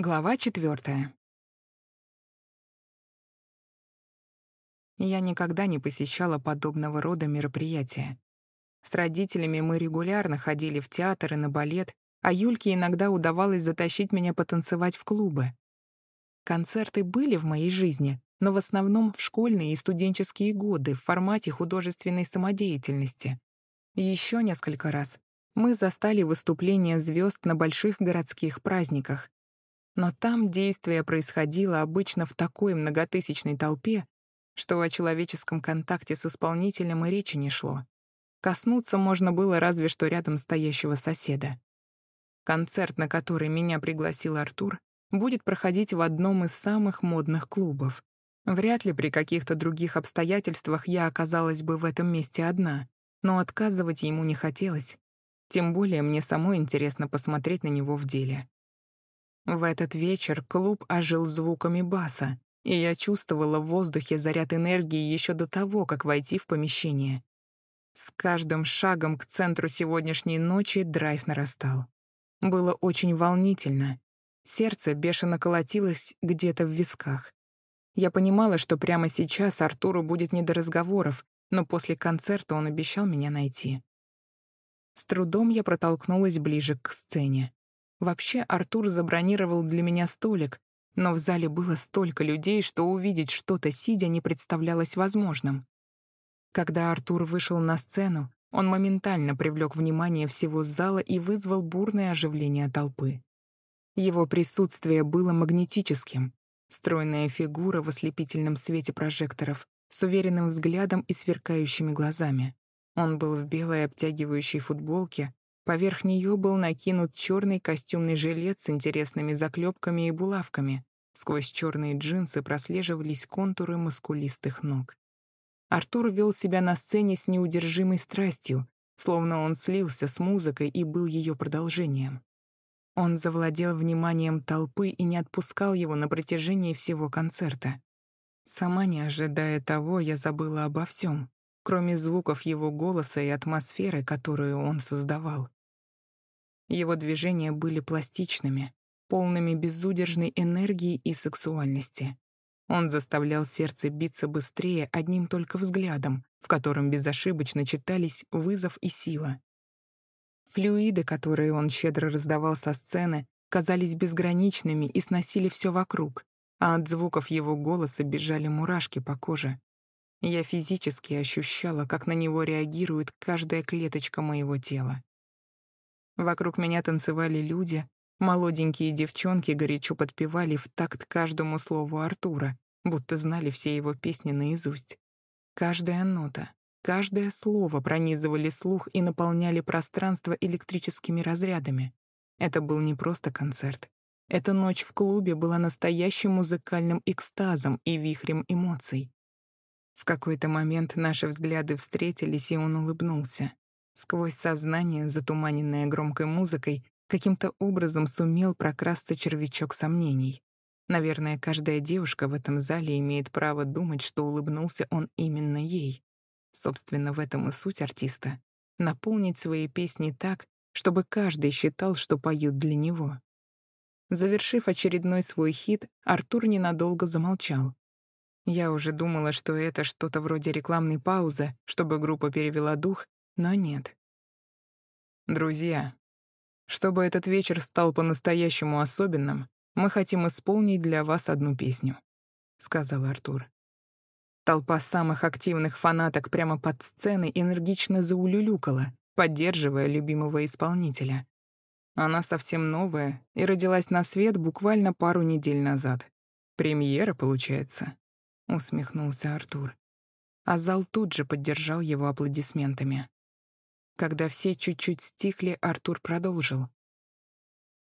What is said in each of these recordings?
Глава четвертая. Я никогда не посещала подобного рода мероприятия. С родителями мы регулярно ходили в театр и на балет, а Юльке иногда удавалось затащить меня потанцевать в клубы. Концерты были в моей жизни, но в основном в школьные и студенческие годы в формате художественной самодеятельности. Еще несколько раз мы застали выступления звезд на больших городских праздниках, но там действие происходило обычно в такой многотысячной толпе, что о человеческом контакте с исполнителем и речи не шло. Коснуться можно было разве что рядом стоящего соседа. Концерт, на который меня пригласил Артур, будет проходить в одном из самых модных клубов. Вряд ли при каких-то других обстоятельствах я оказалась бы в этом месте одна, но отказывать ему не хотелось. Тем более мне самой интересно посмотреть на него в деле. В этот вечер клуб ожил звуками баса, и я чувствовала в воздухе заряд энергии еще до того, как войти в помещение. С каждым шагом к центру сегодняшней ночи драйв нарастал. Было очень волнительно. Сердце бешено колотилось где-то в висках. Я понимала, что прямо сейчас Артуру будет не до разговоров, но после концерта он обещал меня найти. С трудом я протолкнулась ближе к сцене. Вообще Артур забронировал для меня столик, но в зале было столько людей, что увидеть что-то сидя не представлялось возможным. Когда Артур вышел на сцену, он моментально привлек внимание всего зала и вызвал бурное оживление толпы. Его присутствие было магнетическим. Стройная фигура в ослепительном свете прожекторов, с уверенным взглядом и сверкающими глазами. Он был в белой обтягивающей футболке, Поверх нее был накинут черный костюмный жилет с интересными заклепками и булавками. Сквозь черные джинсы прослеживались контуры мускулистых ног. Артур вел себя на сцене с неудержимой страстью, словно он слился с музыкой и был ее продолжением. Он завладел вниманием толпы и не отпускал его на протяжении всего концерта. Сама не ожидая того, я забыла обо всем, кроме звуков его голоса и атмосферы, которую он создавал. Его движения были пластичными, полными безудержной энергии и сексуальности. Он заставлял сердце биться быстрее одним только взглядом, в котором безошибочно читались вызов и сила. Флюиды, которые он щедро раздавал со сцены, казались безграничными и сносили все вокруг, а от звуков его голоса бежали мурашки по коже. Я физически ощущала, как на него реагирует каждая клеточка моего тела. Вокруг меня танцевали люди, молоденькие девчонки горячо подпевали в такт каждому слову Артура, будто знали все его песни наизусть. Каждая нота, каждое слово пронизывали слух и наполняли пространство электрическими разрядами. Это был не просто концерт. Эта ночь в клубе была настоящим музыкальным экстазом и вихрем эмоций. В какой-то момент наши взгляды встретились, и он улыбнулся. Сквозь сознание, затуманенное громкой музыкой, каким-то образом сумел прокрасться червячок сомнений. Наверное, каждая девушка в этом зале имеет право думать, что улыбнулся он именно ей. Собственно, в этом и суть артиста — наполнить свои песни так, чтобы каждый считал, что поют для него. Завершив очередной свой хит, Артур ненадолго замолчал. Я уже думала, что это что-то вроде рекламной паузы, чтобы группа перевела дух, но нет. Друзья, чтобы этот вечер стал по-настоящему особенным, мы хотим исполнить для вас одну песню, сказал Артур. Толпа самых активных фанаток прямо под сценой энергично заулюлюкала, поддерживая любимого исполнителя. Она совсем новая и родилась на свет буквально пару недель назад. Премьера, получается, усмехнулся Артур. А зал тут же поддержал его аплодисментами. Когда все чуть-чуть стихли, Артур продолжил.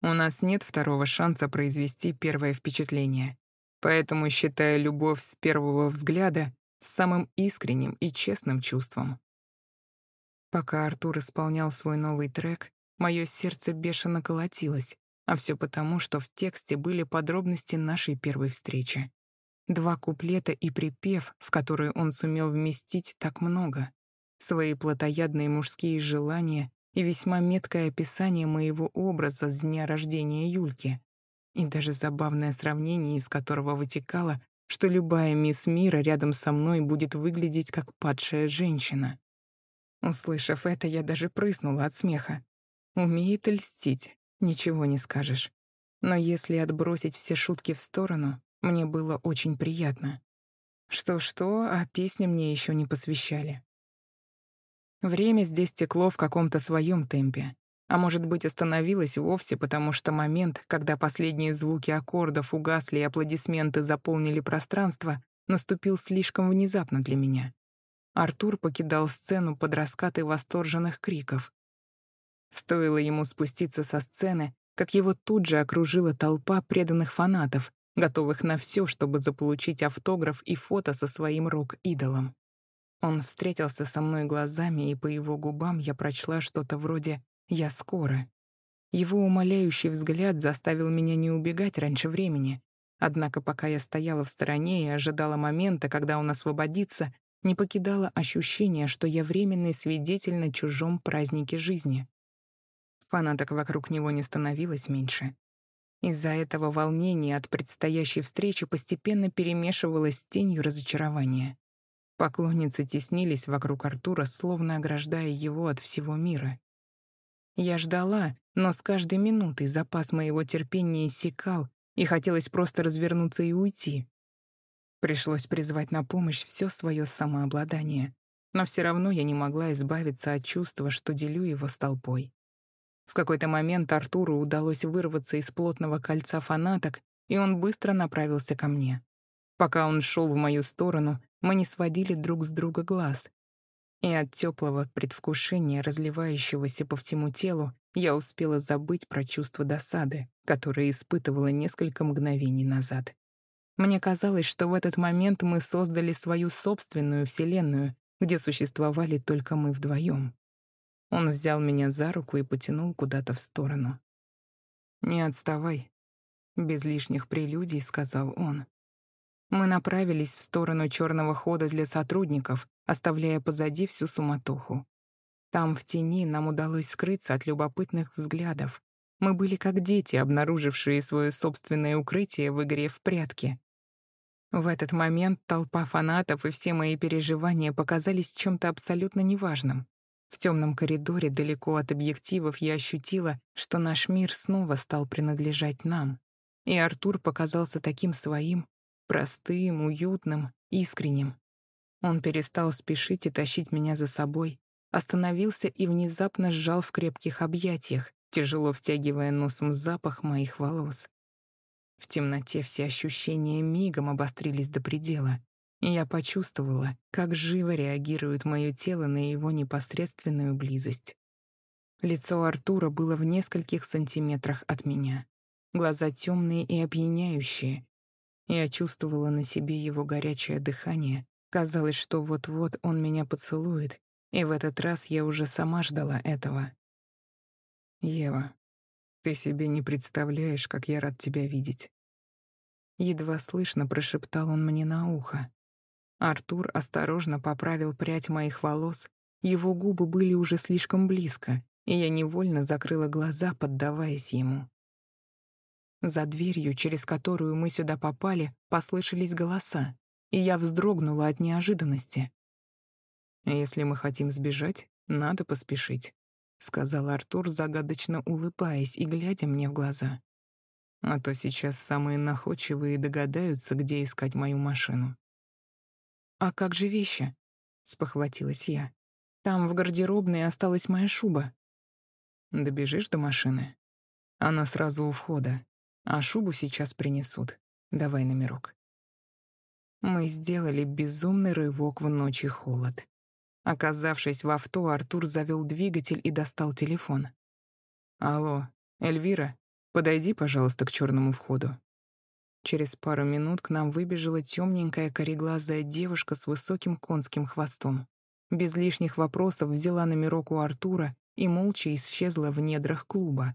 «У нас нет второго шанса произвести первое впечатление, поэтому считаю любовь с первого взгляда самым искренним и честным чувством». Пока Артур исполнял свой новый трек, мое сердце бешено колотилось, а все потому, что в тексте были подробности нашей первой встречи. Два куплета и припев, в которые он сумел вместить так много свои плотоядные мужские желания и весьма меткое описание моего образа с дня рождения Юльки. и даже забавное сравнение, из которого вытекало, что любая мисс мира рядом со мной будет выглядеть как падшая женщина. Услышав это, я даже прыснула от смеха. Умеет льстить, ничего не скажешь. Но если отбросить все шутки в сторону, мне было очень приятно. Что-что, а песни мне еще не посвящали. Время здесь текло в каком-то своем темпе. А может быть, остановилось вовсе, потому что момент, когда последние звуки аккордов угасли и аплодисменты заполнили пространство, наступил слишком внезапно для меня. Артур покидал сцену под раскаты восторженных криков. Стоило ему спуститься со сцены, как его тут же окружила толпа преданных фанатов, готовых на все, чтобы заполучить автограф и фото со своим рок-идолом. Он встретился со мной глазами, и по его губам я прочла что-то вроде «я скоро». Его умоляющий взгляд заставил меня не убегать раньше времени. Однако пока я стояла в стороне и ожидала момента, когда он освободится, не покидало ощущение, что я временный свидетель на чужом празднике жизни. Фанаток вокруг него не становилось меньше. Из-за этого волнение от предстоящей встречи постепенно перемешивалось с тенью разочарования. Поклонницы теснились вокруг Артура, словно ограждая его от всего мира. Я ждала, но с каждой минутой запас моего терпения иссякал, и хотелось просто развернуться и уйти. Пришлось призвать на помощь все свое самообладание, но все равно я не могла избавиться от чувства, что делю его с толпой. В какой-то момент Артуру удалось вырваться из плотного кольца фанаток, и он быстро направился ко мне. Пока он шел в мою сторону, мы не сводили друг с друга глаз. И от теплого предвкушения, разливающегося по всему телу, я успела забыть про чувство досады, которое испытывала несколько мгновений назад. Мне казалось, что в этот момент мы создали свою собственную вселенную, где существовали только мы вдвоем. Он взял меня за руку и потянул куда-то в сторону. «Не отставай», — без лишних прелюдий сказал он. Мы направились в сторону черного хода для сотрудников, оставляя позади всю суматоху. Там, в тени, нам удалось скрыться от любопытных взглядов. Мы были как дети, обнаружившие свое собственное укрытие в игре в прятки. В этот момент толпа фанатов и все мои переживания показались чем-то абсолютно неважным. В темном коридоре далеко от объективов я ощутила, что наш мир снова стал принадлежать нам. И Артур показался таким своим, простым, уютным, искренним. Он перестал спешить и тащить меня за собой, остановился и внезапно сжал в крепких объятиях, тяжело втягивая носом запах моих волос. В темноте все ощущения мигом обострились до предела, и я почувствовала, как живо реагирует мое тело на его непосредственную близость. Лицо Артура было в нескольких сантиметрах от меня. Глаза темные и опьяняющие. Я чувствовала на себе его горячее дыхание. Казалось, что вот-вот он меня поцелует, и в этот раз я уже сама ждала этого. «Ева, ты себе не представляешь, как я рад тебя видеть». Едва слышно прошептал он мне на ухо. Артур осторожно поправил прядь моих волос, его губы были уже слишком близко, и я невольно закрыла глаза, поддаваясь ему. За дверью, через которую мы сюда попали, послышались голоса, и я вздрогнула от неожиданности. «Если мы хотим сбежать, надо поспешить», — сказал Артур, загадочно улыбаясь и глядя мне в глаза. «А то сейчас самые находчивые догадаются, где искать мою машину». «А как же вещи?» — спохватилась я. «Там в гардеробной осталась моя шуба». «Добежишь до машины? Она сразу у входа, а шубу сейчас принесут. Давай номерок». Мы сделали безумный рывок в ночи холод. Оказавшись в авто, Артур завел двигатель и достал телефон. «Алло, Эльвира, подойди, пожалуйста, к черному входу». Через пару минут к нам выбежала темненькая кореглазая девушка с высоким конским хвостом. Без лишних вопросов взяла номерок у Артура и молча исчезла в недрах клуба.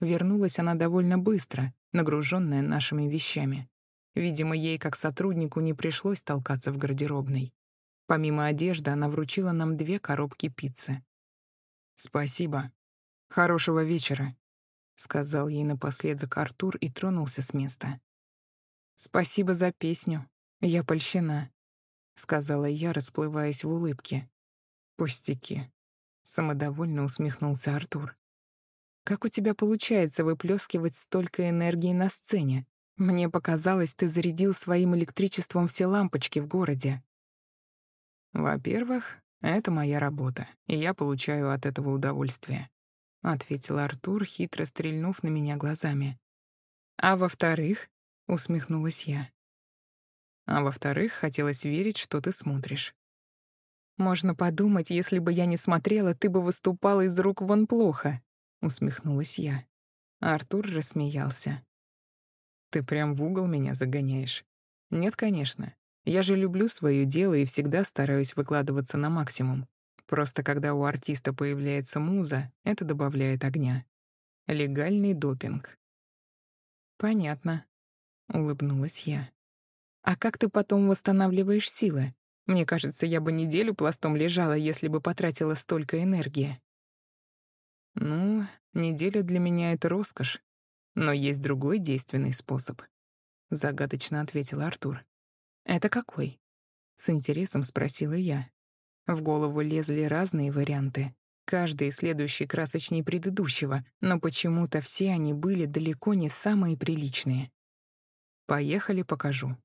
Вернулась она довольно быстро, нагруженная нашими вещами. Видимо, ей, как сотруднику, не пришлось толкаться в гардеробной. Помимо одежды, она вручила нам две коробки пиццы. «Спасибо. Хорошего вечера», — сказал ей напоследок Артур и тронулся с места. «Спасибо за песню. Я польщена», — сказала я, расплываясь в улыбке. «Пустяки», — самодовольно усмехнулся Артур. «Как у тебя получается выплескивать столько энергии на сцене? Мне показалось, ты зарядил своим электричеством все лампочки в городе». «Во-первых, это моя работа, и я получаю от этого удовольствие», — ответил Артур, хитро стрельнув на меня глазами. «А во-вторых?» — усмехнулась я. «А во-вторых, хотелось верить, что ты смотришь». «Можно подумать, если бы я не смотрела, ты бы выступала из рук вон плохо», — усмехнулась я. Артур рассмеялся. «Ты прям в угол меня загоняешь». «Нет, конечно. Я же люблю свое дело и всегда стараюсь выкладываться на максимум. Просто когда у артиста появляется муза, это добавляет огня. Легальный допинг. «Понятно», — улыбнулась я. «А как ты потом восстанавливаешь силы? Мне кажется, я бы неделю пластом лежала, если бы потратила столько энергии». «Ну, неделя для меня — это роскошь. Но есть другой действенный способ», — загадочно ответил Артур. «Это какой?» — с интересом спросила я. В голову лезли разные варианты, каждый следующий красочнее предыдущего, но почему-то все они были далеко не самые приличные. «Поехали, покажу».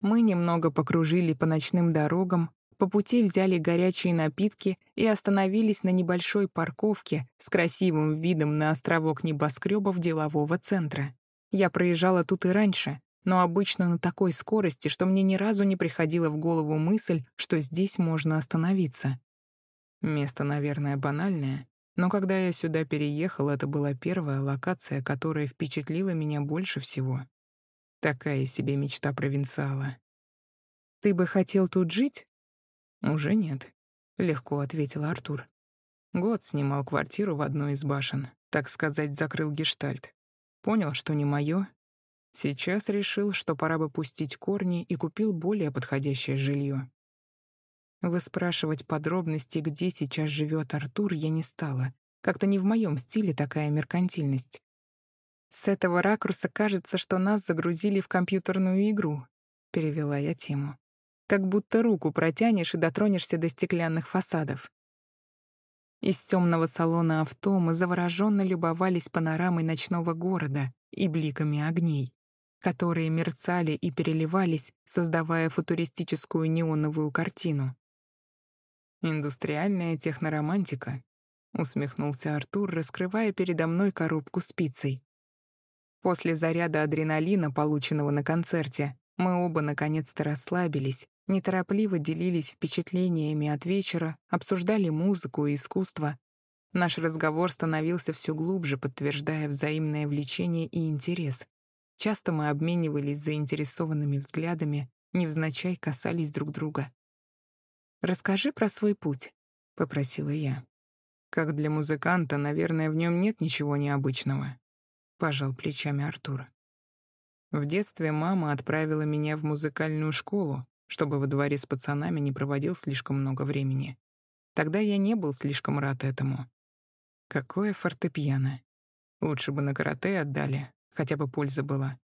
Мы немного покружили по ночным дорогам, по пути взяли горячие напитки и остановились на небольшой парковке с красивым видом на островок небоскребов делового центра. Я проезжала тут и раньше, но обычно на такой скорости, что мне ни разу не приходила в голову мысль, что здесь можно остановиться. Место, наверное, банальное, но когда я сюда переехал, это была первая локация, которая впечатлила меня больше всего. Такая себе мечта провинциала. «Ты бы хотел тут жить?» «Уже нет», — легко ответил Артур. Год снимал квартиру в одной из башен, так сказать, закрыл гештальт. Понял, что не моё, Сейчас решил, что пора бы пустить корни и купил более подходящее жилье. Выспрашивать подробности, где сейчас живет Артур, я не стала. Как-то не в моем стиле такая меркантильность. С этого ракурса кажется, что нас загрузили в компьютерную игру, перевела я тему. Как будто руку протянешь и дотронешься до стеклянных фасадов. Из темного салона авто мы завороженно любовались панорамой ночного города и бликами огней которые мерцали и переливались, создавая футуристическую неоновую картину. «Индустриальная техноромантика», — усмехнулся Артур, раскрывая передо мной коробку спицей. После заряда адреналина, полученного на концерте, мы оба наконец-то расслабились, неторопливо делились впечатлениями от вечера, обсуждали музыку и искусство. Наш разговор становился все глубже, подтверждая взаимное влечение и интерес. Часто мы обменивались заинтересованными взглядами, невзначай касались друг друга. «Расскажи про свой путь», — попросила я. «Как для музыканта, наверное, в нем нет ничего необычного», — пожал плечами Артур. В детстве мама отправила меня в музыкальную школу, чтобы во дворе с пацанами не проводил слишком много времени. Тогда я не был слишком рад этому. Какое фортепиано. Лучше бы на карате отдали, хотя бы польза была.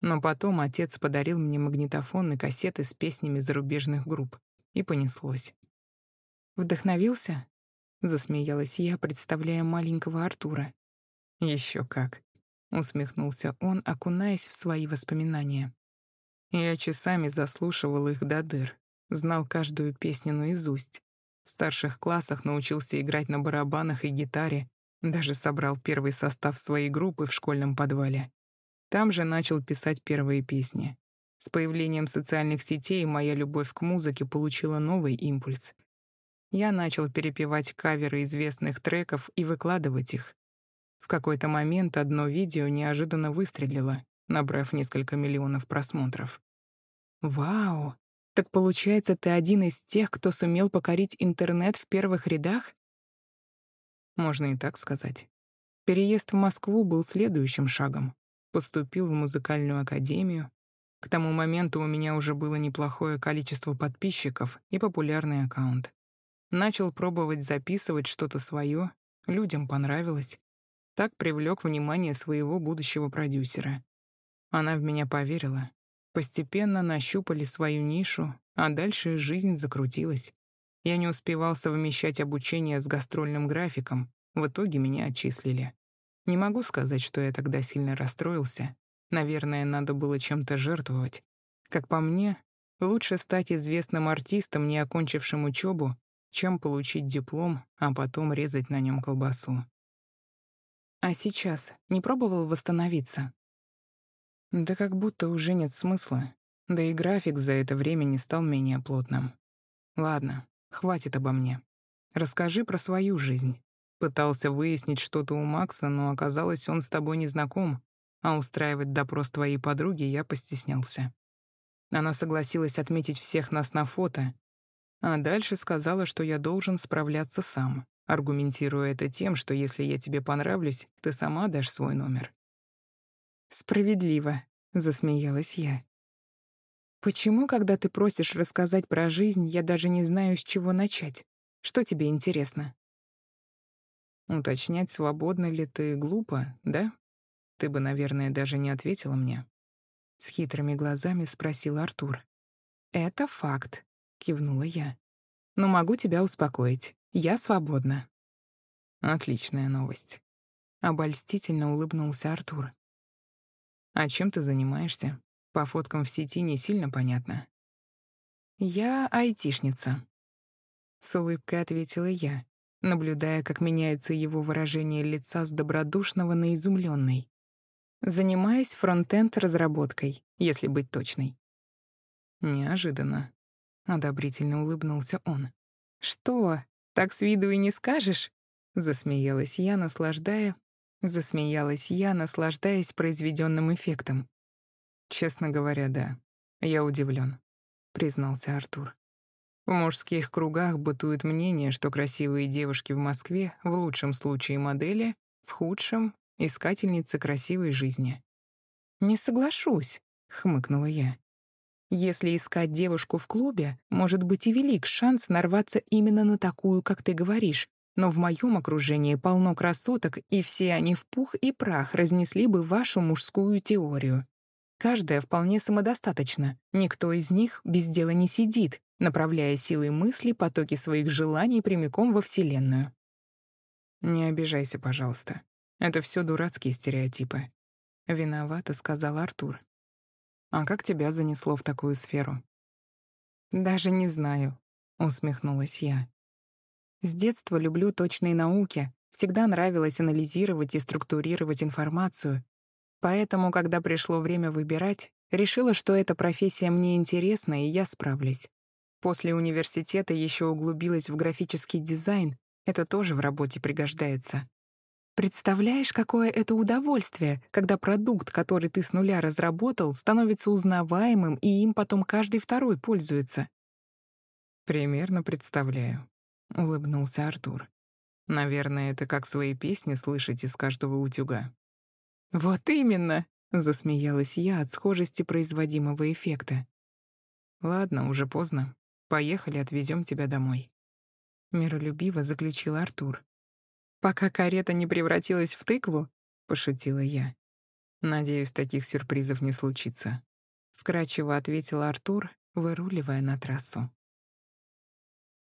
Но потом отец подарил мне магнитофон и кассеты с песнями зарубежных групп. И понеслось. «Вдохновился?» — засмеялась я, представляя маленького Артура. Еще как», — усмехнулся он, окунаясь в свои воспоминания. Я часами заслушивал их до дыр, знал каждую песню наизусть. В старших классах научился играть на барабанах и гитаре, даже собрал первый состав своей группы в школьном подвале. Там же начал писать первые песни. С появлением социальных сетей моя любовь к музыке получила новый импульс. Я начал перепевать каверы известных треков и выкладывать их. В какой-то момент одно видео неожиданно выстрелило, набрав несколько миллионов просмотров. «Вау! Так получается, ты один из тех, кто сумел покорить интернет в первых рядах?» Можно и так сказать. Переезд в Москву был следующим шагом. Поступил в музыкальную академию. К тому моменту у меня уже было неплохое количество подписчиков и популярный аккаунт. Начал пробовать записывать что-то свое, людям понравилось. Так привлек внимание своего будущего продюсера. Она в меня поверила. Постепенно нащупали свою нишу, а дальше жизнь закрутилась. Я не успевал совмещать обучение с гастрольным графиком. В итоге меня отчислили. Не могу сказать, что я тогда сильно расстроился. Наверное, надо было чем-то жертвовать. Как по мне, лучше стать известным артистом, не окончившим учебу, чем получить диплом, а потом резать на нем колбасу. А сейчас не пробовал восстановиться? Да как будто уже нет смысла. Да и график за это время не стал менее плотным. Ладно, хватит обо мне. Расскажи про свою жизнь. Пытался выяснить что-то у Макса, но оказалось, он с тобой не знаком, а устраивать допрос твоей подруги я постеснялся. Она согласилась отметить всех нас на фото, а дальше сказала, что я должен справляться сам аргументируя это тем, что если я тебе понравлюсь, ты сама дашь свой номер. «Справедливо», — засмеялась я. «Почему, когда ты просишь рассказать про жизнь, я даже не знаю, с чего начать? Что тебе интересно?» «Уточнять, свободна ли ты, глупо, да? Ты бы, наверное, даже не ответила мне». С хитрыми глазами спросил Артур. «Это факт», — кивнула я. «Но могу тебя успокоить. Я свободна. Отличная новость. Обольстительно улыбнулся Артур. А чем ты занимаешься? По фоткам в сети не сильно понятно. Я айтишница. С улыбкой ответила я, наблюдая, как меняется его выражение лица с добродушного на изумленный. Занимаюсь фронтенд разработкой, если быть точной. Неожиданно. Одобрительно улыбнулся он. Что? Так с виду и не скажешь?» Засмеялась я, наслаждая... Засмеялась я, наслаждаясь произведенным эффектом. «Честно говоря, да. Я удивлен, признался Артур. В мужских кругах бытует мнение, что красивые девушки в Москве в лучшем случае модели, в худшем — искательницы красивой жизни. «Не соглашусь», — хмыкнула я. Если искать девушку в клубе, может быть и велик шанс нарваться именно на такую, как ты говоришь. Но в моем окружении полно красоток, и все они в пух и прах разнесли бы вашу мужскую теорию. Каждая вполне самодостаточна. Никто из них без дела не сидит, направляя силой мысли потоки своих желаний прямиком во Вселенную. «Не обижайся, пожалуйста. Это все дурацкие стереотипы». «Виновата», — сказал Артур. А как тебя занесло в такую сферу? Даже не знаю, усмехнулась я. С детства люблю точные науки, всегда нравилось анализировать и структурировать информацию. Поэтому, когда пришло время выбирать, решила, что эта профессия мне интересна, и я справлюсь. После университета еще углубилась в графический дизайн, это тоже в работе пригождается. Представляешь, какое это удовольствие, когда продукт, который ты с нуля разработал, становится узнаваемым, и им потом каждый второй пользуется. «Примерно представляю», — улыбнулся Артур. «Наверное, это как свои песни слышать из каждого утюга». «Вот именно!» — засмеялась я от схожести производимого эффекта. «Ладно, уже поздно. Поехали, отвезем тебя домой». Миролюбиво заключил Артур пока карета не превратилась в тыкву?» — пошутила я. «Надеюсь, таких сюрпризов не случится», — вкрадчиво ответил Артур, выруливая на трассу.